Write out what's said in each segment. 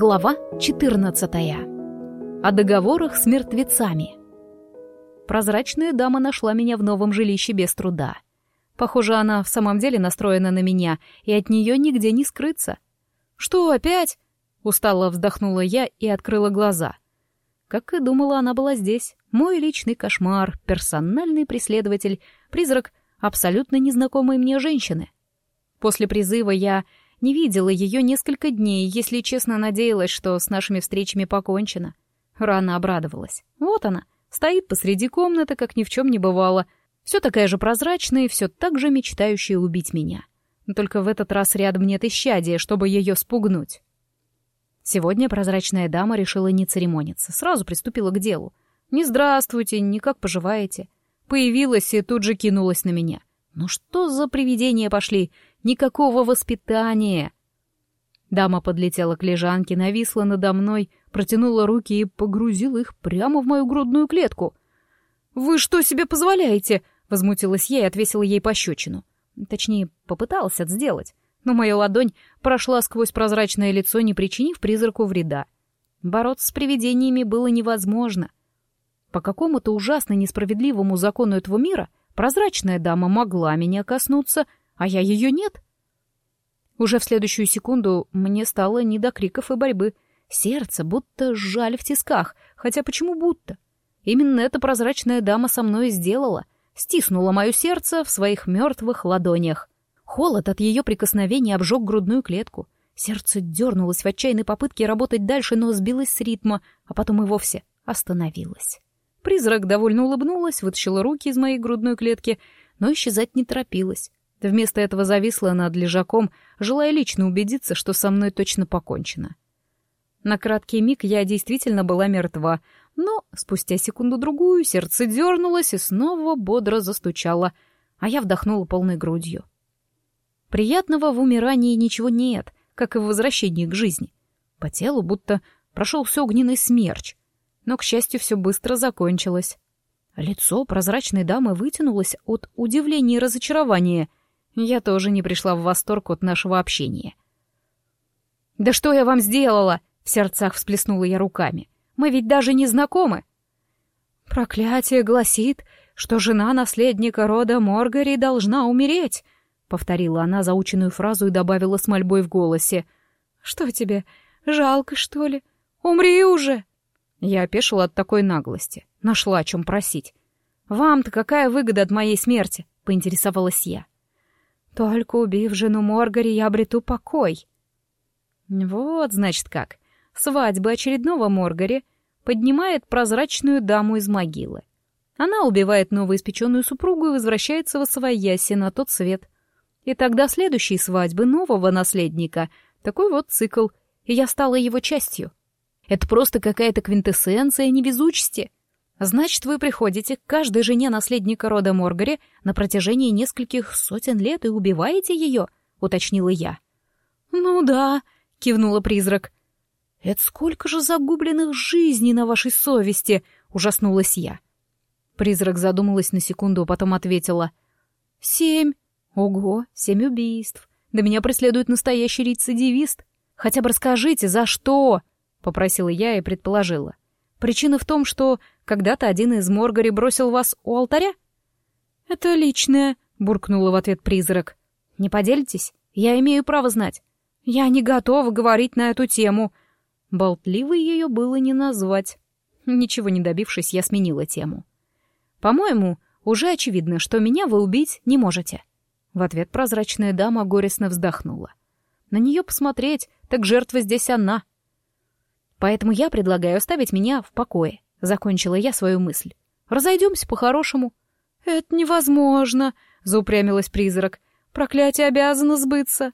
Глава 14. О договорах с мертвецами. Прозрачная дама нашла меня в новом жилище без труда. Похоже, она в самом деле настроена на меня, и от нее нигде не скрыться. «Что, опять?» — устало вздохнула я и открыла глаза. Как и думала, она была здесь. Мой личный кошмар, персональный преследователь, призрак абсолютно незнакомой мне женщины. После призыва я не видела ее несколько дней, если честно надеялась, что с нашими встречами покончено. Рано обрадовалась. Вот она, стоит посреди комнаты, как ни в чем не бывало. Все такая же прозрачная и все так же мечтающая убить меня. Только в этот раз рядом нет исчадия, чтобы ее спугнуть. Сегодня прозрачная дама решила не церемониться, сразу приступила к делу. «Не здравствуйте, не как поживаете?» Появилась и тут же кинулась на меня. «Ну что за привидения пошли? Никакого воспитания!» Дама подлетела к лежанке, нависла надо мной, протянула руки и погрузила их прямо в мою грудную клетку. «Вы что себе позволяете?» — возмутилась я и отвесила ей пощечину. Точнее, попыталась это сделать, но моя ладонь прошла сквозь прозрачное лицо, не причинив призраку вреда. Бороться с привидениями было невозможно. По какому-то ужасно несправедливому закону этого мира прозрачная дама могла меня коснуться — а я ее нет. Уже в следующую секунду мне стало не до криков и борьбы. Сердце будто сжали в тисках, хотя почему будто? Именно эта прозрачная дама со мной сделала, стиснула мое сердце в своих мертвых ладонях. Холод от ее прикосновения обжег грудную клетку. Сердце дернулось в отчаянной попытке работать дальше, но сбилось с ритма, а потом и вовсе остановилось. Призрак довольно улыбнулась, вытащила руки из моей грудной клетки, но исчезать не торопилась. Вместо этого зависла над лежаком, желая лично убедиться, что со мной точно покончено. На краткий миг я действительно была мертва, но спустя секунду-другую сердце дернулось и снова бодро застучало, а я вдохнула полной грудью. Приятного в умирании ничего нет, как и в возвращении к жизни. По телу будто прошелся огненный смерч, но, к счастью, все быстро закончилось. Лицо прозрачной дамы вытянулось от удивления и разочарования — я тоже не пришла в восторг от нашего общения. «Да что я вам сделала?» — в сердцах всплеснула я руками. «Мы ведь даже не знакомы». «Проклятие гласит, что жена наследника рода Моргари должна умереть», — повторила она заученную фразу и добавила с мольбой в голосе. «Что тебе, жалко, что ли? Умри уже!» Я опешила от такой наглости. Нашла о чем просить. «Вам-то какая выгода от моей смерти?» — поинтересовалась я. Только убив жену Моргари, я обрету покой. Вот, значит, как. Свадьба очередного Моргари поднимает прозрачную даму из могилы. Она убивает новоиспеченную супругу и возвращается в освояси на тот свет. И тогда следующей свадьбы нового наследника. Такой вот цикл, и я стала его частью. Это просто какая-то квинтэссенция невезучести. Значит, вы приходите к каждой жене наследника рода Моргари на протяжении нескольких сотен лет и убиваете ее, уточнила я. Ну да, кивнула призрак. Это сколько же загубленных жизней на вашей совести, ужаснулась я. Призрак задумалась на секунду, а потом ответила. «Семь. Ого, семь убийств. Да меня преследует настоящий рецидивист. Хотя бы расскажите, за что?» — попросила я и предположила. «Причина в том, что когда-то один из Моргари бросил вас у алтаря?» «Это личное», — буркнула в ответ призрак. «Не поделитесь? Я имею право знать. Я не готова говорить на эту тему». Болтливой ее было не назвать. Ничего не добившись, я сменила тему. «По-моему, уже очевидно, что меня вы убить не можете». В ответ прозрачная дама горестно вздохнула. «На нее посмотреть, так жертва здесь она». «Поэтому я предлагаю оставить меня в покое. — закончила я свою мысль. «Разойдемся по-хорошему». «Это невозможно», — заупрямилась призрак. «Проклятие обязано сбыться».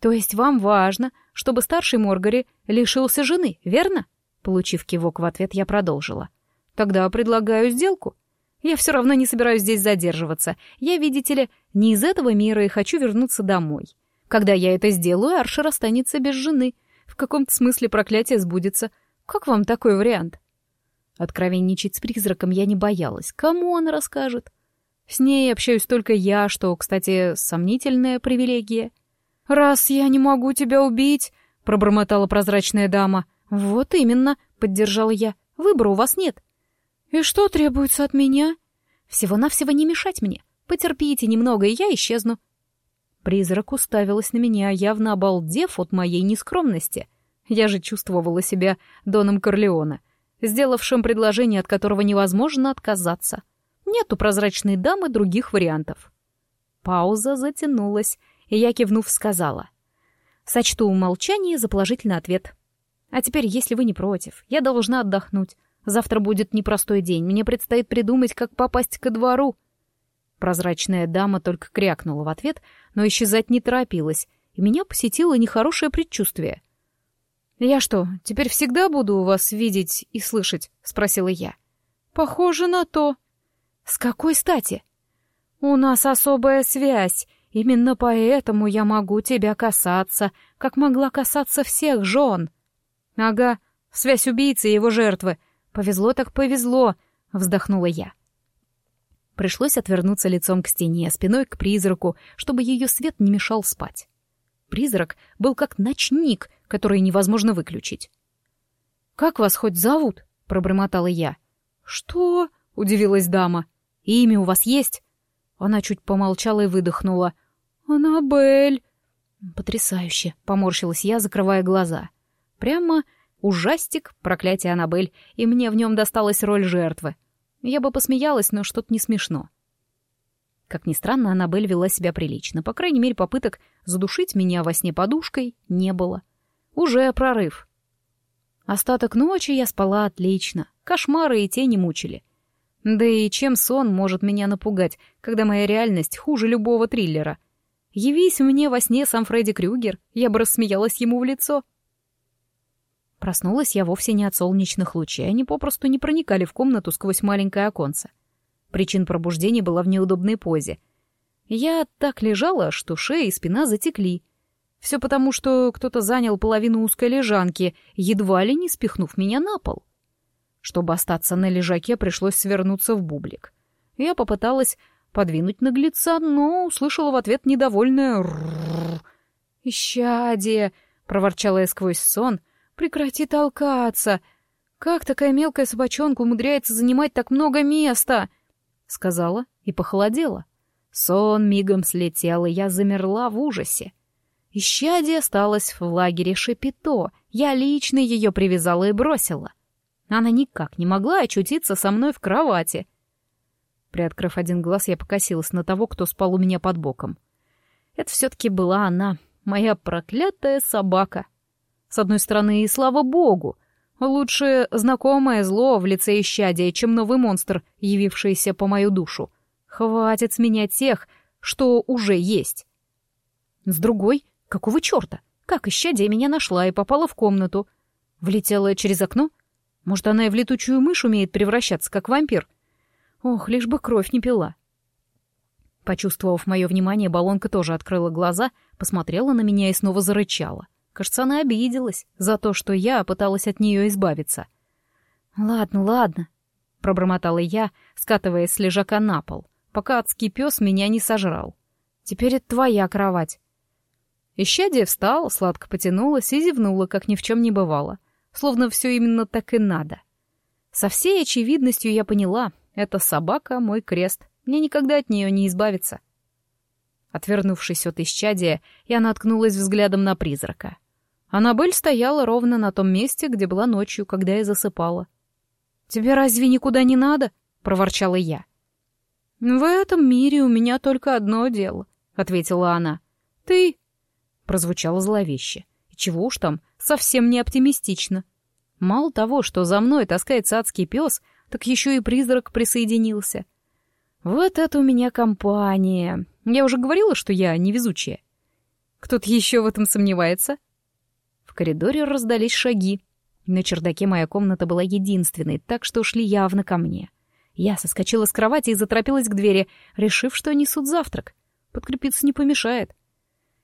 «То есть вам важно, чтобы старший Моргари лишился жены, верно?» Получив кивок в ответ, я продолжила. «Тогда предлагаю сделку. Я все равно не собираюсь здесь задерживаться. Я, видите ли, не из этого мира и хочу вернуться домой. Когда я это сделаю, Аршер останется без жены. В каком-то смысле проклятие сбудется. Как вам такой вариант?» Откровенничать с призраком я не боялась. Кому он расскажет? С ней общаюсь только я, что, кстати, сомнительная привилегия. «Раз я не могу тебя убить», —— пробормотала прозрачная дама. «Вот именно», — поддержала я. «Выбора у вас нет». «И что требуется от меня?» «Всего-навсего не мешать мне. Потерпите немного, и я исчезну». Призрак уставилась на меня, явно обалдев от моей нескромности. Я же чувствовала себя Доном Корлеона, сделавшим предложение, от которого невозможно отказаться. Нет у прозрачной дамы других вариантов. Пауза затянулась, и я, кивнув, сказала. «Сочту умолчание за положительный ответ. А теперь, если вы не против, я должна отдохнуть. Завтра будет непростой день, мне предстоит придумать, как попасть ко двору». Прозрачная дама только крякнула в ответ, но исчезать не торопилась, и меня посетило нехорошее предчувствие. «Я что, теперь всегда буду вас видеть и слышать?» — спросила я. «Похоже на то». «С какой стати?» «У нас особая связь. Именно поэтому я могу тебя касаться, как могла касаться всех жен». «Ага, связь убийцы и его жертвы. Повезло так повезло», — вздохнула я. Пришлось отвернуться лицом к стене, спиной к призраку, чтобы ее свет не мешал спать. Призрак был как ночник, который невозможно выключить. «Как вас хоть зовут?» — пробормотала я. «Что?» — удивилась дама. «Имя у вас есть?» Она чуть помолчала и выдохнула. «Аннабель!» «Потрясающе!» — поморщилась я, закрывая глаза. «Прямо ужастик, проклятие Аннабель, и мне в нем досталась роль жертвы. Я бы посмеялась, но что-то не смешно». Как ни странно, Аннабель вела себя прилично. По крайней мере, попыток задушить меня во сне подушкой не было. Уже прорыв. Остаток ночи я спала отлично. Кошмары и тени мучили. Да и чем сон может меня напугать, когда моя реальность хуже любого триллера? Явись мне во сне сам Фредди Крюгер, я бы рассмеялась ему в лицо. Проснулась я вовсе не от солнечных лучей, они попросту не проникали в комнату сквозь маленькое оконце. Причин пробуждения была в неудобной позе. Я так лежала, что шея и спина затекли. Все потому, что кто-то занял половину узкой лежанки, едва ли не спихнув меня на пол. Чтобы остаться на лежаке, пришлось свернуться в бублик. Я попыталась подвинуть наглеца, но услышала в ответ недовольное «ррррр». «Исчадие!» — проворчала я сквозь сон. «Прекрати толкаться! Как такая мелкая собачонка умудряется занимать так много места?» Сказала и похолодела. Сон мигом слетел, и я замерла в ужасе. Исчадие осталось в лагере Шепито. Я лично ее привязала и бросила. — она никак не могла очутиться со мной в кровати. Приоткрыв один глаз, я покосилась на того, кто спал у меня под боком. Это все-таки была она, моя проклятая собака. С одной стороны, и слава богу, лучше знакомое зло в лице исчадия, чем новый монстр, явившийся по мою душу. Хватит с меня тех, что уже есть. С другой, какого черта? Как исчадие меня нашла и попала в комнату? Влетела через окно — может, она и в летучую мышь умеет превращаться, как вампир? Ох, лишь бы кровь не пила. Почувствовав мое внимание, баллонка тоже открыла глаза, посмотрела на меня и снова зарычала. Кажется, она обиделась за то, что я пыталась от нее избавиться. «Ладно, ладно», — пробормотала я, скатываясь с лежака на пол, пока адский пес меня не сожрал. «Теперь это твоя кровать». Исчадие встала, сладко потянулась и зевнула, как ни в чем не бывало словно все именно так и надо. Со всей очевидностью я поняла, эта собака — мой крест, мне никогда от нее не избавиться. Отвернувшись от исчадия, я наткнулась взглядом на призрака. Аннабель стояла ровно на том месте, где была ночью, когда я засыпала. «Тебе разве никуда не надо?» — проворчала я. «В этом мире у меня только одно дело», — ответила она. «Ты...» — прозвучало зловеще. Чего уж там, совсем не оптимистично. Мало того, что за мной таскается адский пес, так еще и призрак присоединился. Вот это у меня компания. Я уже говорила, что я невезучая. Кто-то еще в этом сомневается? В коридоре раздались шаги. На чердаке моя комната была единственной, так что ушли явно ко мне. Я соскочила с кровати и заторопилась к двери, решив, что несут завтрак. Подкрепиться не помешает.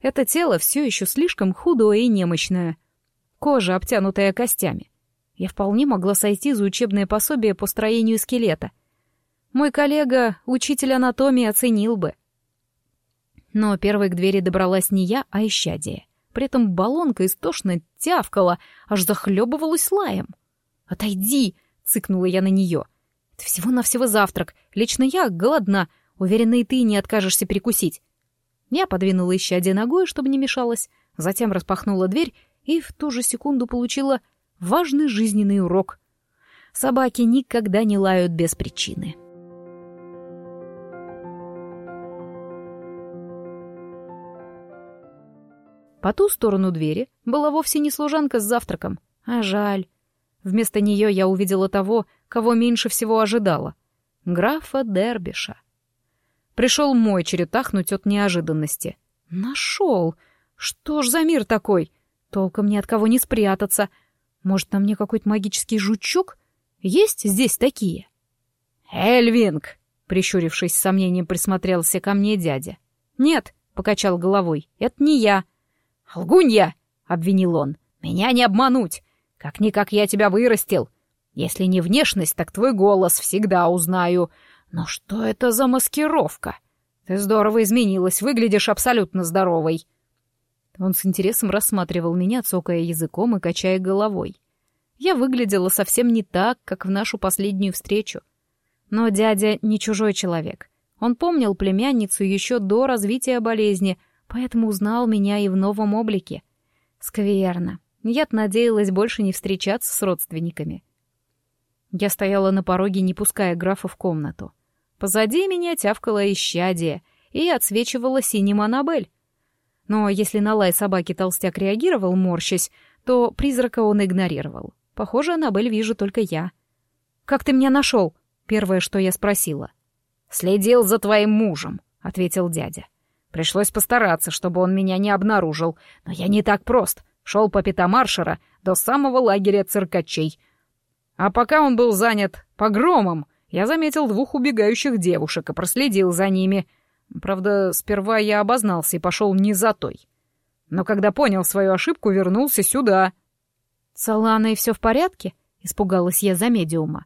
Это тело все еще слишком худое и немощное. Кожа, обтянутая костями. Я вполне могла сойти за учебное пособие по строению скелета. Мой коллега, учитель анатомии, оценил бы. Но первой к двери добралась не я, а исчадие. При этом баллонка истошно тявкала, аж захлебывалась лаем. «Отойди!» — цыкнула я на нее. «Это всего-навсего завтрак. Лично я голодна. Уверена, и ты не откажешься перекусить». Я подвинула исчадие ногой, чтобы не мешалось, затем распахнула дверь и в ту же секунду получила важный жизненный урок. Собаки никогда не лают без причины. По ту сторону двери была вовсе не служанка с завтраком, а жаль. Вместо нее я увидела того, кого меньше всего ожидала — графа Дербиша. Пришел мой черед ахнуть от неожиданности. Нашел! Что ж за мир такой? Толком ни от кого не спрятаться. Может, на мне какой-то магический жучок? Есть здесь такие? «Эльвинг!» — прищурившись с сомнением, присмотрелся ко мне дядя. «Нет», — покачал головой, — «это не я». «Лгунья!» — обвинил он. «Меня не обмануть! Как-никак я тебя вырастил. Если не внешность, так твой голос всегда узнаю. Но что это за маскировка? Ты здорово изменилась, выглядишь абсолютно здоровой». Он с интересом рассматривал меня, цокая языком и качая головой. Я выглядела совсем не так, как в нашу последнюю встречу. Но дядя не чужой человек. Он помнил племянницу еще до развития болезни, поэтому узнал меня и в новом облике. Скверно. Я надеялась больше не встречаться с родственниками. Я стояла на пороге, не пуская графа в комнату. Позади меня тявкала исчадие и отсвечивала синим Аннабель. Но если на лай собаки толстяк реагировал, морщась, то призрака он игнорировал. Похоже, Аннабель вижу только я. «Как ты меня нашел?» — первое, что я спросила. «Следил за твоим мужем», — ответил дядя. Пришлось постараться, чтобы он меня не обнаружил, но я не так прост. Шел по пятам до самого лагеря циркачей. А пока он был занят погромом, я заметил двух убегающих девушек и проследил за ними. Правда, сперва я обознался и пошел не за той. Но когда понял свою ошибку, вернулся сюда. «С Аланой все в порядке?» — испугалась я за медиума.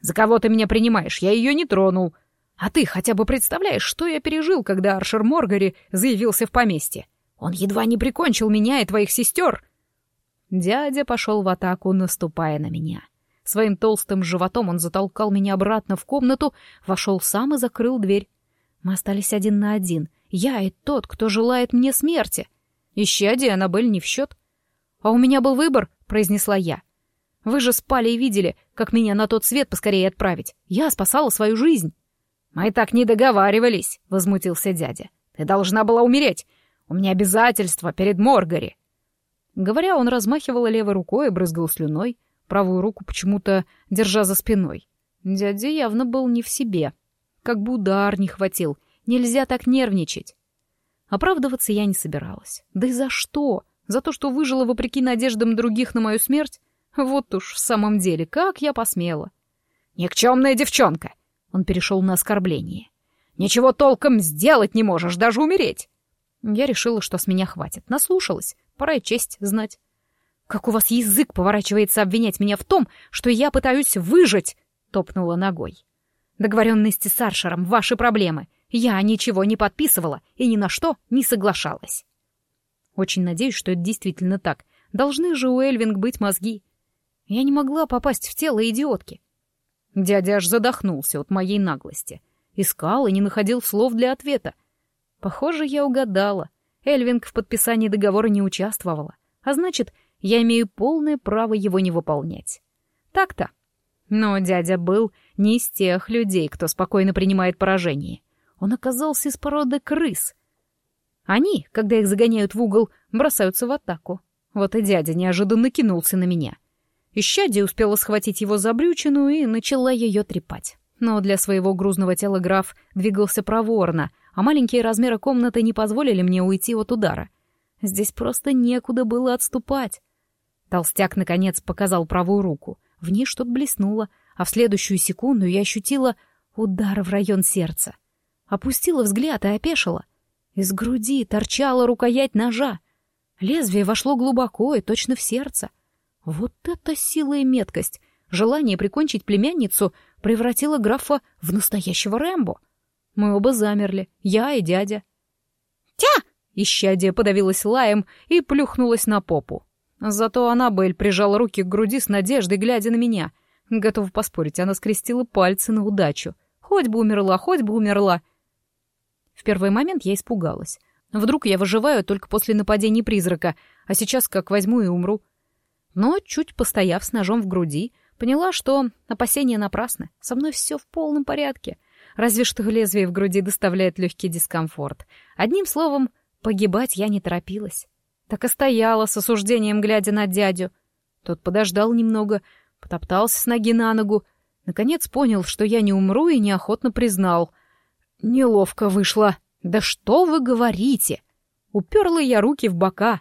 «За кого ты меня принимаешь? Я ее не тронул. А ты хотя бы представляешь, что я пережил, когда Аршер Моргари заявился в поместье? Он едва не прикончил меня и твоих сестер!» Дядя пошел в атаку, наступая на меня. Своим толстым животом он затолкал меня обратно в комнату, вошел сам и закрыл дверь. Мы остались один на один. Я и тот, кто желает мне смерти. Исчадие Аннабель не в счет. «А у меня был выбор», — произнесла я. «Вы же спали и видели, как меня на тот свет поскорее отправить. Я спасала свою жизнь». «Мы так не договаривались», — возмутился дядя. «Ты должна была умереть. У меня обязательства перед Моргари». Говоря, он размахивал левой рукой и брызгал слюной, правую руку почему-то держа за спиной. Дядя явно был не в себе. Как бы удар не хватил. Нельзя так нервничать. Оправдываться я не собиралась. Да и за что? За то, что выжила вопреки надеждам других на мою смерть? Вот уж в самом деле, как я посмела. «Никчемная девчонка! Он перешел на оскорбление. «Ничего толком сделать не можешь, даже умереть!» Я решила, что с меня хватит. Наслушалась. Пора и честь знать. «Как у вас язык поворачивается обвинять меня в том, что я пытаюсь выжить?» — топнула ногой. «Договоренности с Аршером — ваши проблемы. Я ничего не подписывала и ни на что не соглашалась». Очень надеюсь, что это действительно так. Должны же у Эльвинг быть мозги. Я не могла попасть в тело идиотки. Дядя аж задохнулся от моей наглости. Искал и не находил слов для ответа. Похоже, я угадала. Эльвинг в подписании договора не участвовала. А значит, я имею полное право его не выполнять. Так-то. Но дядя был не из тех людей, кто спокойно принимает поражение. Он оказался из породы крыс. Они, когда их загоняют в угол, бросаются в атаку. Вот и дядя неожиданно кинулся на меня — Исчадие успела схватить его за брючину и начала ее трепать. Но для своего грузного тела граф двигался проворно, а маленькие размеры комнаты не позволили мне уйти от удара. Здесь просто некуда было отступать. Толстяк, наконец, показал правую руку. В ней что-то блеснуло, а в следующую секунду я ощутила удар в район сердца. Опустила взгляд и опешила. Из груди торчала рукоять ножа. Лезвие вошло глубоко и точно в сердце. Вот это сила и меткость! Желание прикончить племянницу превратило графа в настоящего Рэмбо. Мы оба замерли, я и дядя. «Тя!» — Исчадие подавилась лаем и плюхнулась на попу. Зато Аннабель прижала руки к груди с надеждой, глядя на меня. Готов поспорить, она скрестила пальцы на удачу. Хоть бы умерла, хоть бы умерла. В первый момент я испугалась. Вдруг я выживаю только после нападения призрака, а сейчас как возьму и умру. Но, чуть постояв с ножом в груди, поняла, что опасения напрасны. Со мной все в полном порядке. Разве что лезвие в груди доставляет легкий дискомфорт. Одним словом, погибать я не торопилась. Так и стояла с осуждением, глядя на дядю. Тот подождал немного, потоптался с ноги на ногу, наконец понял, что я не умру и неохотно признал. Неловко вышло. «Да что вы говорите?» Уперла я руки в бока.